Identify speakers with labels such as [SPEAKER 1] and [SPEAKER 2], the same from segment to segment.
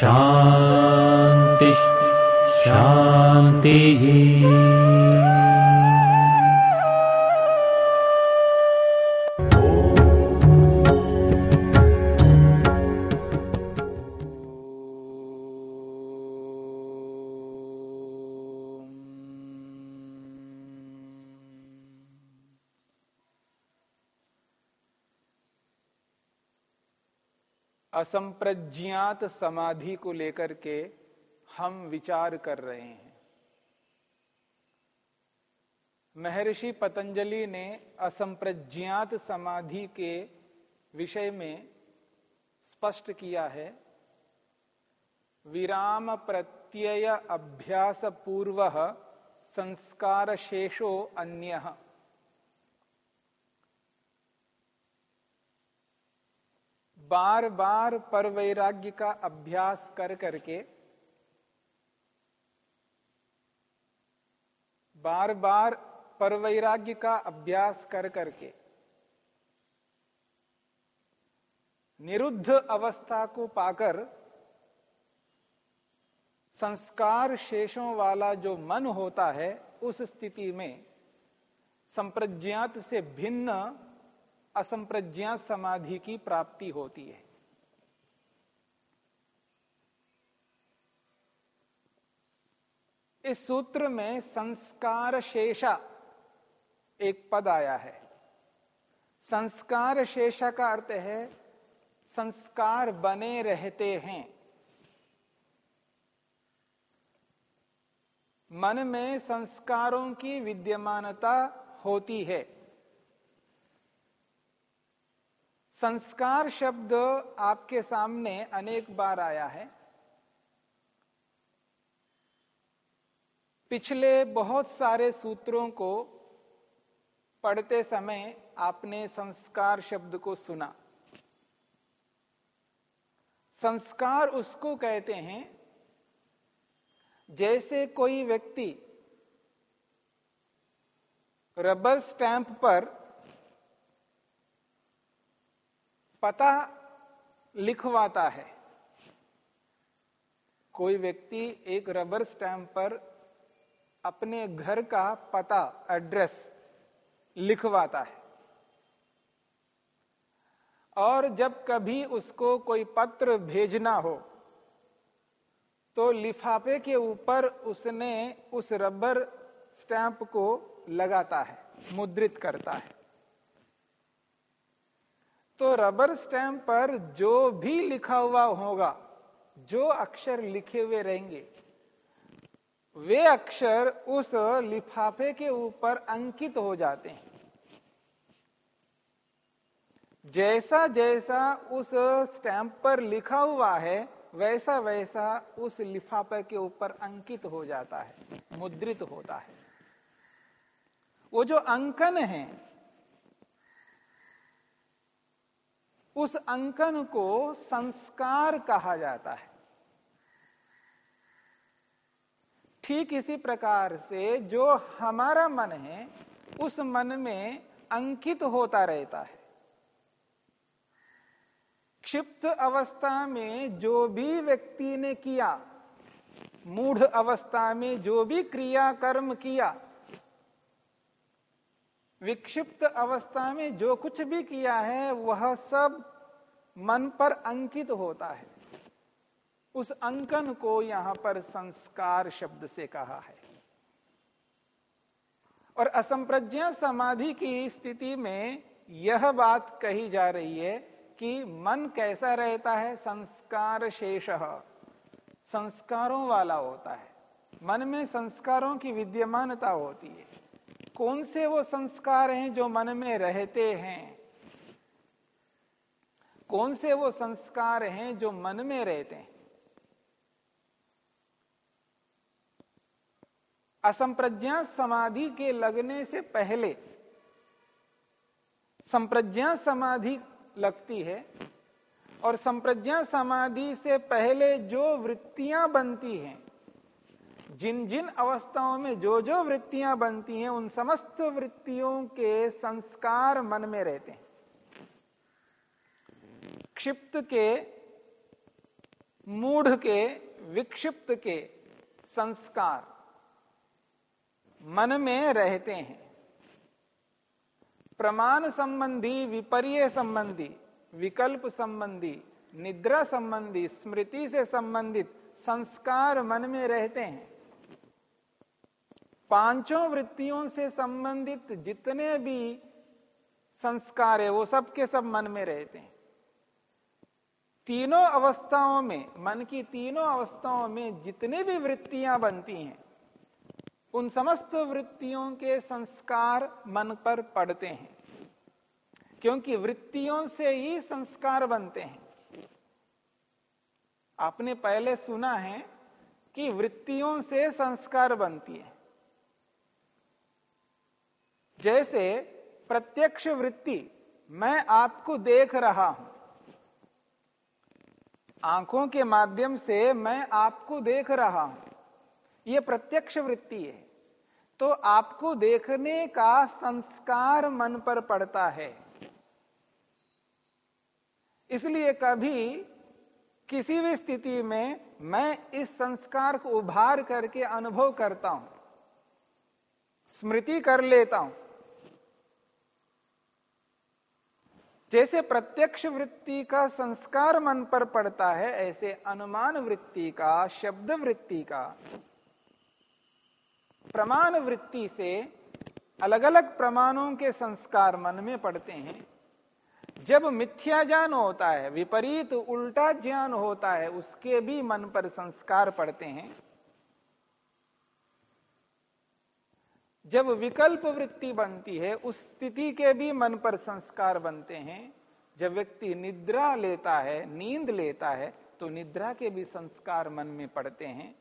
[SPEAKER 1] शान्तिः शान्तिः
[SPEAKER 2] असंप्रज्ञात समाधि को लेकर के हम विचार कर रहे हैं। महर्षि पतंजलि ने असंप्रज्ञात समाधि के विषय में स्पष्ट किया है। विराम प्रत्यय अभ्यास पूर्व संस्कार शेषो अन्य। बार बार पर वैराग्य का अभ्यास कर करके बार बार पर वैराग्य का अभ्यास कर करके, निरुद्ध अवस्था को पाकर संस्कार शेषों वाला जो मन होता है, उस स्थिति में संप्रज्ञात से भिन्न असंप्रज्ञात समाधि की प्राप्ति होती है। इस सूत्र में संस्कार शेषा एक पद आया है। संस्कार शेषा का अर्थ है, संस्कार बने रहते हैं। मन में संस्कारों की विद्यमानता होती है। संस्कार शब्द आपके सामने अनेक बार आया है। पिछले बहुत सारे सूत्रों को पढ़ते समय आपने संस्कार शब्द को सुना। संस्कार उसको कहते हैं, जैसे कोई व्यक्ति रबर स्टैंप पर पता लिखवाता है। कोई व्यक्ति एक रबर स्टैंप पर अपने घर का पता, एड्रेस लिखवाता है। और जब कभी उसको कोई पत्र भेजना हो तो लिफाफे के ऊपर उसने उस रबर स्टैंप को लगाता है, मुद्रित करता है। तो रबर स्टैंप पर जो भी लिखा हुआ होगा, जो अक्षर लिखे हुए रहेंगे, वे अक्षर उस लिफाफे के ऊपर अंकित हो जाते हैं। जैसा जैसा उस स्टैंप पर लिखा हुआ है, वैसा वैसा उस लिफाफे के ऊपर अंकित हो जाता है, मुद्रित होता है। वो जो अंकन है उस अंकन को संस्कार कहा जाता है। ठीक इसी प्रकार से जो हमारा मन है, उस मन में अंकित होता रहता है। क्षिप्त अवस्था में जो भी व्यक्ति ने किया, मूढ़ अवस्था में जो भी क्रिया कर्म किया, विक्षिप्त अवस्था में जो कुछ भी किया है, वह सब मन पर अंकित होता है। उस अंकन को यहाँ पर संस्कार शब्द से कहा है। और असंप्रज्ञा समाधि की स्थिति में यह बात कही जा रही है कि मन कैसा रहता है? संस्कार शेष संस्कारों वाला होता है। मन में संस्कारों की विद्यमानता होती है। कौन से वो संस्कार हैं जो मन में रहते हैं? कौन से वो संस्कार हैं जो मन में रहते हैं? असंप्रज्ञा समाधि के लगने से पहले संप्रज्ञा समाधि लगती है और संप्रज्ञा समाधि से पहले जो वृत्तियाँ बनती हैं, जिन जिन अवस्थाओं में जो जो वृत्तियाँ बनती हैं, उन समस्त वृत्तियों के संस्कार मन में रहते हैं। क्षिप्त के, मूढ़ के, विक्षिप्त के संस्कार मन में रहते हैं। प्रमाण संबंधी, विपर्य संबंधी, विकल्प संबंधी, निद्रा संबंधी, स्मृति से संबंधित संस्कार मन में रहते हैं। पाँचों वृत्तियों से संबंधित जितने भी संस्कार है, वो सब के सब मन में रहते हैं। तीनों अवस्थाओं में, मन की तीनों अवस्थाओं में जितने भी वृत्तियाँ बनती हैं, उन समस्त वृत्तियों के संस्कार मन पर पड़ते हैं। क्योंकि वृत्तियों से ही संस्कार बनते हैं। आपने पहले सुना है कि वृत्तियों से संस्कार बनती है। जैसे प्रत्यक्ष वृत्ति मैं आपको देख रहा हूँ आँखों के माध्यम से मैं आपको देख रहा हूँ। यह प्रत्यक्ष वृत्ति है। तो आपको देखने का संस्कार मन पर पड़ता है। इसलिए कभी किसी भी स्थिति में मैं इस संस्कार को उभार करके अनुभव करता हूँ। स्मृति कर लेता हूँ। जैसे प्रत्यक्ष वृत्ति का संस्कार मन पर पड़ता है, ऐसे अनुमान वृत्ति का, शब्द वृत्ति का, प्रमाण वृत्ति से अलग अलग प्रमाणों के संस्कार मन में पड़ते हैं। जब मिथ्या ज्ञान होता है, विपरीत उल्टा ज्ञान होता है, उसके भी मन पर संस्कार पड़ते हैं। जब विकल्प वृत्ति बनती है, उस स्थिति के भी मन पर संस्कार बनते हैं। जब व्यक्ति निद्रा लेता है, नींद लेता है तो निद्रा के भी संस्कार मन में पड़ते हैं।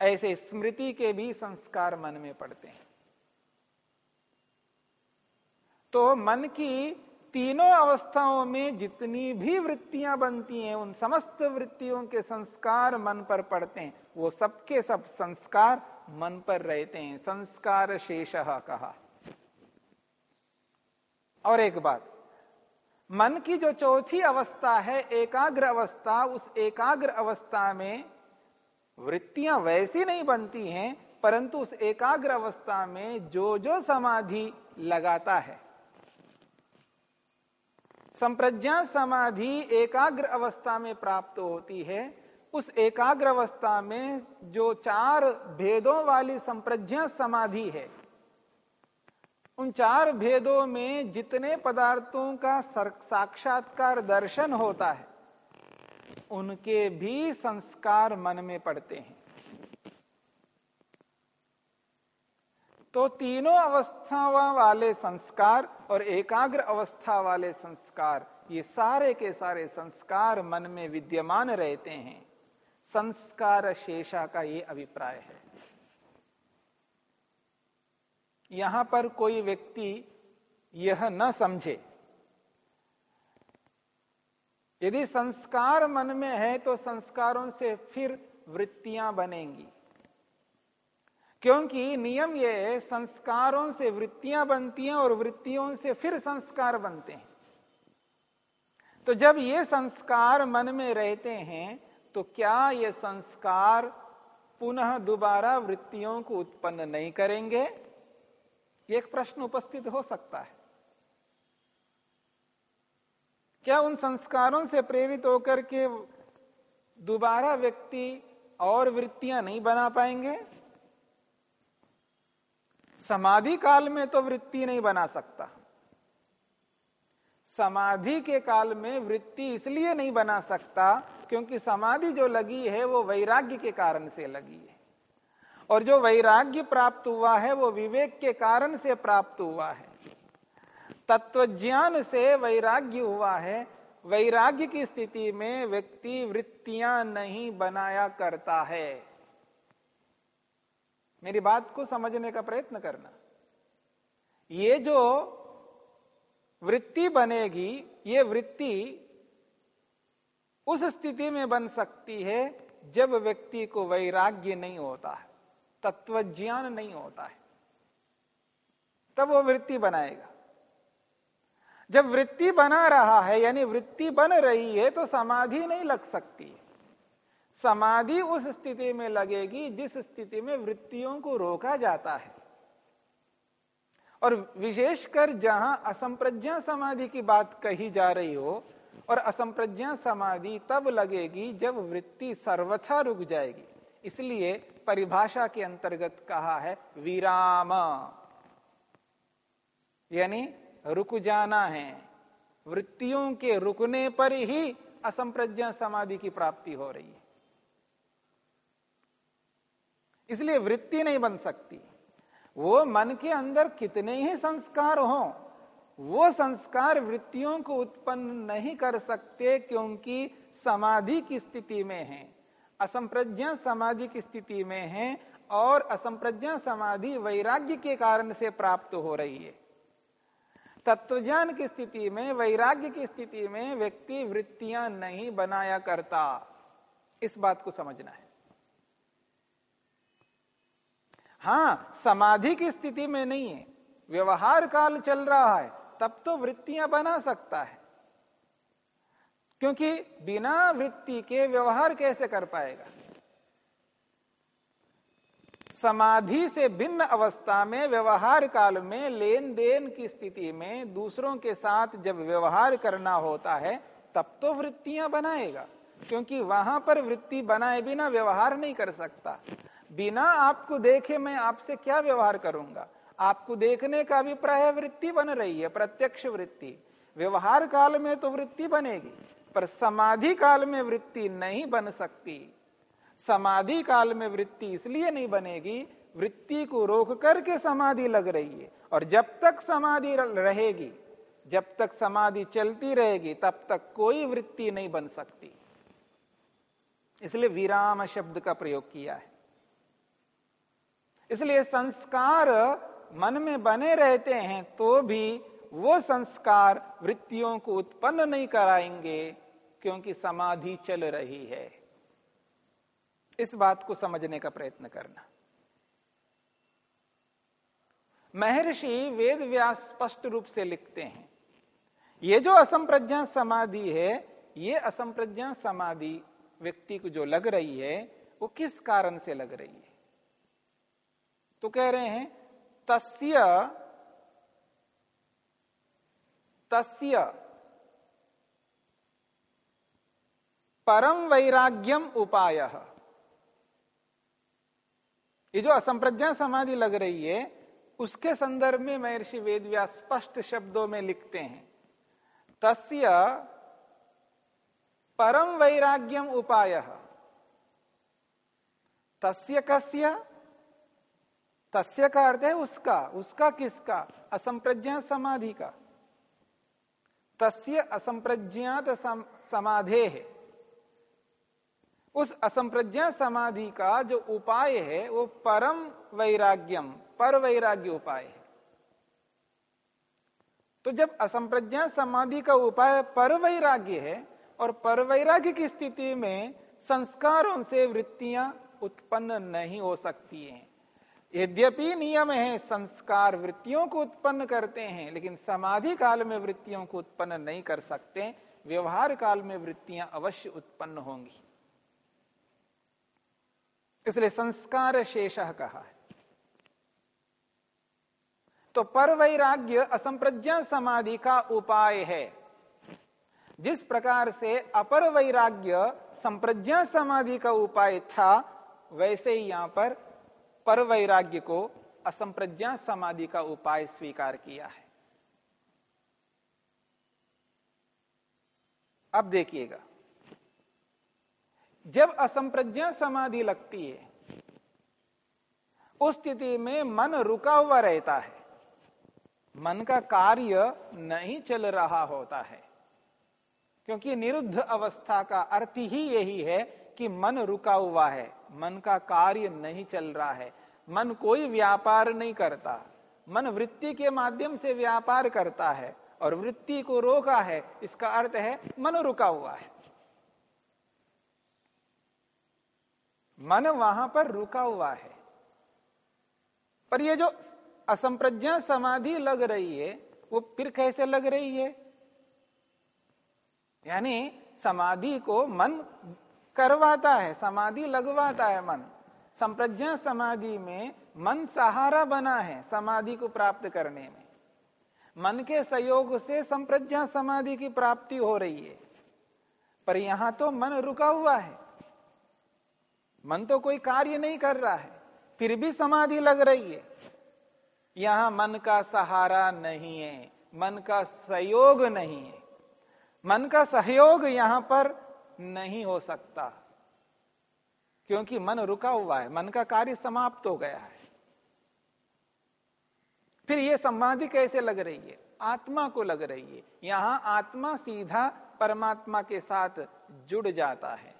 [SPEAKER 2] ऐसे स्मृति के भी संस्कार मन में पड़ते हैं। तो मन की तीनों अवस्थाओं में जितनी भी वृत्तियाँ बनती हैं, उन समस्त वृत्तियों के संस्कार मन पर पड़ते हैं। वो सबके सब संस्कार मन पर रहते हैं। संस्कार शेष कहा। और एक बात, मन की जो चौथी अवस्था है, एकाग्र अवस्था, उस एकाग्र अवस्था में वृत्तियाँ वैसी नहीं बनती हैं, परंतु उस एकाग्र अवस्था में जो जो समाधि लगाता है संप्रज्ञा समाधि एकाग्र अवस्था में प्राप्त होती है। उस एकाग्र अवस्था में जो चार भेदों वाली संप्रज्ञा समाधि है, उन चार भेदों में जितने पदार्थों का साक्षात्कार दर्शन होता है, उनके भी संस्कार मन में पड़ते हैं। तो तीनों अवस्था वाले संस्कार और एकाग्र अवस्था वाले संस्कार, ये सारे के सारे संस्कार मन में विद्यमान रहते हैं। संस्कार शेषा का ये अभिप्राय है। यहाँ पर कोई व्यक्ति यह न समझे। यदि संस्कार मन में है तो संस्कारों से फिर वृत्तियाँ बनेंगी। क्योंकि नियम है, संस्कारों से वृत्तियाँ बनती हैं और वृत्तियों से फिर संस्कार बनते हैं। तो जब ये संस्कार मन में रहते हैं तो क्या ये संस्कार पुनः दोबारा वृत्तियों को उत्पन्न नहीं करेंगे? एक प्रश्न उपस्थित हो सकता है। क्या उन संस्कारों से प्रेरित होकर के दोबारा व्यक्ति और वृत्तियाँ नहीं बना पाएँगे? समाधि काल में तो वृत्ति नहीं बना सकता। समाधि के काल में वृत्ति इसलिए नहीं बना सकता क्योंकि समाधि जो लगी है, वो वैराग्य के कारण से लगी है। और जो वैराग्य प्राप्त हुआ है, वो विवेक के कारण से प्राप्त हुआ है। तत्व ज्ञान से वैराग्य हुआ है। वैराग्य की स्थिति में व्यक्ति वृत्तियाँ नहीं बनाया करता है। मेरी बात को समझने का प्रयत्न करना। ये जो वृत्ति बनेगी, ये वृत्ति उस स्थिति में बन सकती है जब व्यक्ति को वैराग्य नहीं होता है तत्व ज्ञान नहीं होता है। तब वो वृत्ति बनाएगा। जब वृत्ति बना रहा है, यानी वृत्ति बन रही है तो समाधि नहीं लग सकती। समाधि उस स्थिति में लगेगी जिस स्थिति में वृत्तियों को रोका जाता है। और विशेषकर जहाँ असंप्रज्ञा समाधि की बात कही जा रही हो, और असंप्रज्ञा समाधि तब लगेगी जब वृत्ति सर्वथा रुक जाएगी। इसलिए परिभाषा के अंतर्गत कहा है, विराम। यानी रुक जाना है। वृत्तियों के रुकने पर ही असंप्रज्ञा समाधि की प्राप्ति हो रही है। इसलिए वृत्ति नहीं बन सकती। वो मन के अंदर कितने ही संस्कार हो, वो संस्कार वृत्तियों को उत्पन्न नहीं कर सकते क्योंकि समाधि की स्थिति में है। असंप्रज्ञा समाधि की स्थिति में है और असंप्रज्ञा समाधि वैराग्य के कारण से प्राप्त हो रही है। तत्वज्ञान की स्थिति में, वैराग्य की स्थिति में व्यक्ति वृत्तियाँ नहीं बनाया करता। इस बात को समझना है। हाँ, समाधि की स्थिति में नहीं है। व्यवहार काल चल रहा है, तब तो वृत्तियाँ बना सकता है। क्योंकि बिना वृत्ति के व्यवहार कैसे कर पाएगा? समाधि से भिन्न अवस्था में व्यवहार काल में लेन देन की स्थिति में दूसरों के साथ जब व्यवहार करना होता है, तब तो वृत्तियाँ बनाएगा। क्योंकि वहाँ पर वृत्ति बनाए बिना व्यवहार नहीं कर सकता। बिना आपको देखे मैं आपसे क्या व्यवहार करूँगा? आपको देखने का अभिप्राय वृत्ति बन रही है, प्रत्यक्ष वृत्ति। व्यवहार काल में तो वृत्ति बनेगी, पर समाधि काल में वृत्ति नहीं बन सकती। समाधि काल में वृत्ति इसलिए नहीं बनेगी, वृत्ति को रोक करके समाधि लग रही है, और जब तक समाधि रहेगी, जब तक समाधि चलती रहेगी, तब तक कोई वृत्ति नहीं बन सकती। इसलिए विराम शब्द का प्रयोग किया है। इसलिए संस्कार मन में बने रहते हैं तो भी वो संस्कार वृत्तियों को उत्पन्न नहीं कराएँगे, क्योंकि समाधि चल रही है। इस बात को समझने का प्रयत्न करना। महर्षि वेद व्यास स्पष्ट रूप से लिखते हैं, ये जो असंप्रज्ञा समाधि है, ये असंप्रज्ञा समाधि व्यक्ति को जो लग रही है, वो किस कारण से लग रही है? तो कह रहे हैं, तस्य तस्य, परम वैराग्यम उपाय। ये जो असंप्रज्ञा समाधि लग रही है, उसके संदर्भ में महर्षि वेदव्यास स्पष्ट शब्दों में लिखते हैं, तस्य परम वैराग्यम उपाय। तस्य कस्य? तस्य का अर्थ है उसका उसका किसका? असंप्रज्ञा समाधि का। तस्य असंप्रज्ञात समाधे है। उस असंप्रज्ञा समाधि का जो उपाय है, वो परम वैराग्यम, पर वैराग्य उपाय है। तो जब असंप्रज्ञा समाधि का उपाय पर वैराग्य है, और पर वैराग्य की स्थिति में संस्कारों से वृत्तियाँ उत्पन्न नहीं हो सकती हैं। यद्यपि नियम है, संस्कार वृत्तियों को उत्पन्न करते हैं, लेकिन समाधि काल में वृत्तियों को उत्पन्न नहीं कर सकते, व्यवहार काल में वृत्तियाँ अवश्य उत्पन्न होंगी। इसलिए संस्कार शेष कहा है। तो पर वैराग्य असंप्रज्ञा समाधि का उपाय है। जिस प्रकार से अपर वैराग्य संप्रज्ञा समाधि का उपाय था, वैसे ही यहाँ पर पर वैराग्य को असंप्रज्ञा समाधि का उपाय स्वीकार किया है। अब देखिएगा। जब असंप्रज्ञा समाधि लगती है, उस स्थिति में मन रुका हुआ रहता है। मन का कार्य नहीं चल रहा होता है, क्योंकि निरुद्ध अवस्था का अर्थ ही यही है कि मन रुका हुआ है। मन का कार्य नहीं चल रहा है। मन कोई व्यापार नहीं करता। मन वृत्ति के माध्यम से व्यापार करता है और वृत्ति को रोका है, इसका अर्थ है मन रुका हुआ है। मन वहाँ पर रुका हुआ है। पर ये जो असंप्रज्ञा समाधि लग रही है, वो फिर कैसे लग रही है? यानी समाधि को मन करवाता है, समाधि लगवाता है मन। संप्रज्ञा समाधि में मन सहारा बना है समाधि को प्राप्त करने में। मन के सहयोग से संप्रज्ञा समाधि की प्राप्ति हो रही है। पर यहाँ तो मन रुका हुआ है। मन तो कोई कार्य नहीं कर रहा है, फिर भी समाधि लग रही है। यहाँ मन का सहारा नहीं है, मन का सहयोग नहीं है। मन का सहयोग यहाँ पर नहीं हो सकता। क्योंकि मन रुका हुआ है, मन का कार्य समाप्त हो गया है। फिर यह समाधि कैसे लग रही है? आत्मा को लग रही है। यहाँ आत्मा सीधा परमात्मा के साथ जुड़ जाता है।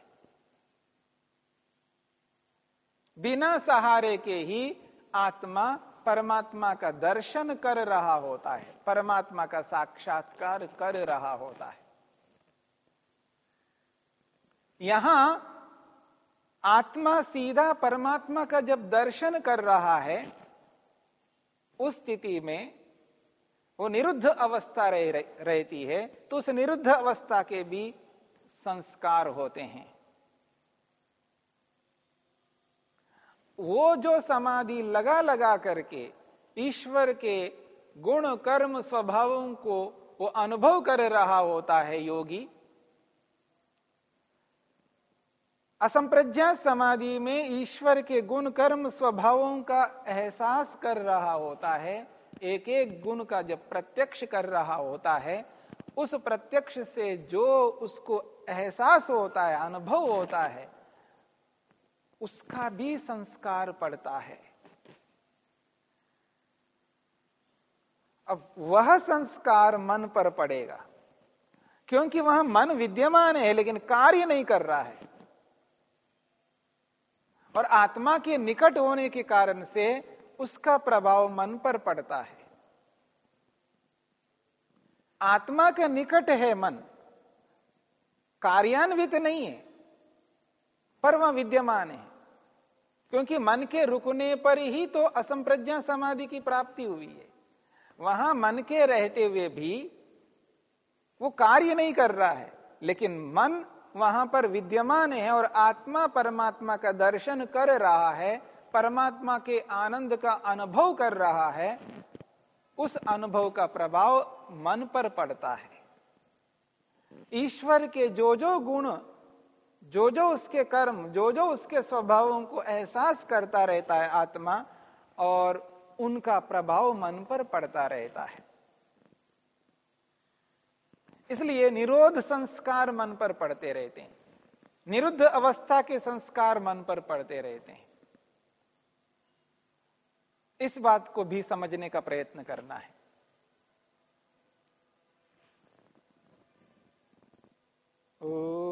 [SPEAKER 2] बिना सहारे के ही आत्मा परमात्मा का दर्शन कर रहा होता है, परमात्मा का साक्षात्कार कर रहा होता है। यहाँ आत्मा सीधा परमात्मा का जब दर्शन कर रहा है उस स्थिति में वो निरुद्ध अवस्था रह, रहती है तो उस निरुद्ध अवस्था के भी संस्कार होते हैं। वो जो समाधि लगा लगा करके ईश्वर के गुण कर्म स्वभावों को वो अनुभव कर रहा होता है योगी असंप्रज्ञा समाधि में ईश्वर के गुण कर्म स्वभावों का एहसास कर रहा होता है एक एक गुण का जब प्रत्यक्ष कर रहा होता है, उस प्रत्यक्ष से जो उसको एहसास होता है, अनुभव होता है, उसका भी संस्कार पड़ता है। अब वह संस्कार मन पर पड़ेगा, क्योंकि वह मन विद्यमान है, लेकिन कार्य नहीं कर रहा है। और आत्मा के निकट होने के कारण से उसका प्रभाव मन पर पड़ता है। आत्मा के निकट है मन। कार्यान्वित नहीं है, पर वह विद्यमान है। क्योंकि मन के रुकने पर ही तो असंप्रज्ञा समाधि की प्राप्ति हुई है। वहाँ मन के रहते हुए भी वो कार्य नहीं कर रहा है, लेकिन मन वहाँ पर विद्यमान है और आत्मा परमात्मा का दर्शन कर रहा है, परमात्मा के आनंद का अनुभव कर रहा है, उस अनुभव का प्रभाव मन पर पड़ता है। ईश्वर के जो जो गुण जो जो उसके कर्म जो जो उसके स्वभावों को एहसास करता रहता है आत्मा, और उनका प्रभाव मन पर पड़ता रहता है। इसलिए निरोध संस्कार मन पर पड़ते रहते हैं। निरुद्ध अवस्था के संस्कार मन पर पड़ते रहते हैं। इस बात को भी समझने का प्रयत्न करना है। ओ